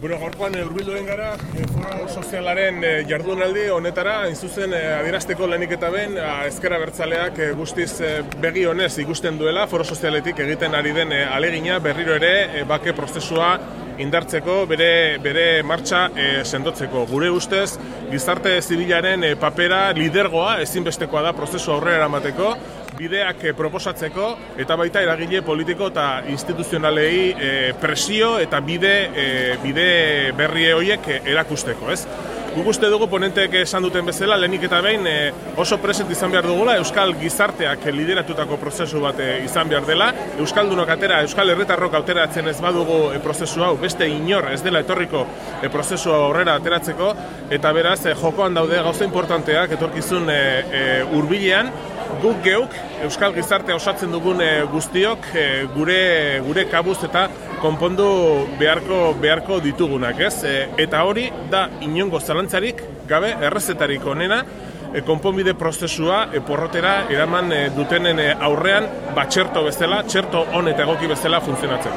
Bueno, gaurkoan urbildu den gara, e, foro sozialaren e, jardunaldi honetara, hain zuzen adierazteko lehenik eta ben, ezkera bertzaleak guztiz begi honez ikusten duela, foro sozialetik egiten ari den alegina berriro ere bake prozesua indartzeko, bere, bere martxa sendotzeko. Gure ustez, gizarte zibilaren papera lidergoa ezinbestekoa da prozesu aurrera eramateko, bideak eh, proposatzeko eta baita eragile politiko eta instituzionalei eh, presio eta bide eh, bide berri horiek erakusteko, ez? Guk uste dugu ponenteek esan duten bezala, lehenik eta behin oso present izan behar dugula, Euskal gizarteak lideratutako prozesu bat izan behar dela, Euskaldunok atera, Euskal Herritarrok ateratzen ez badugu prozesu hau, beste inor ez dela etorriko prozesu aurrera ateratzeko, eta beraz, jokoan daude gauza importanteak, etorkizun hurbilean, guk geuk euskal gizarte osatzen dugun eh, guztiok eh, gure gure kabuz eta konpondu beharko beharko ditugunak, ez? Eh, eta hori da inongo zalantzarik gabe errezetarik onena konponbide prozesua porrotera eraman dutenen aurrean ba txerto bezala, txerto on eta egoki bezala funtzionatzeko.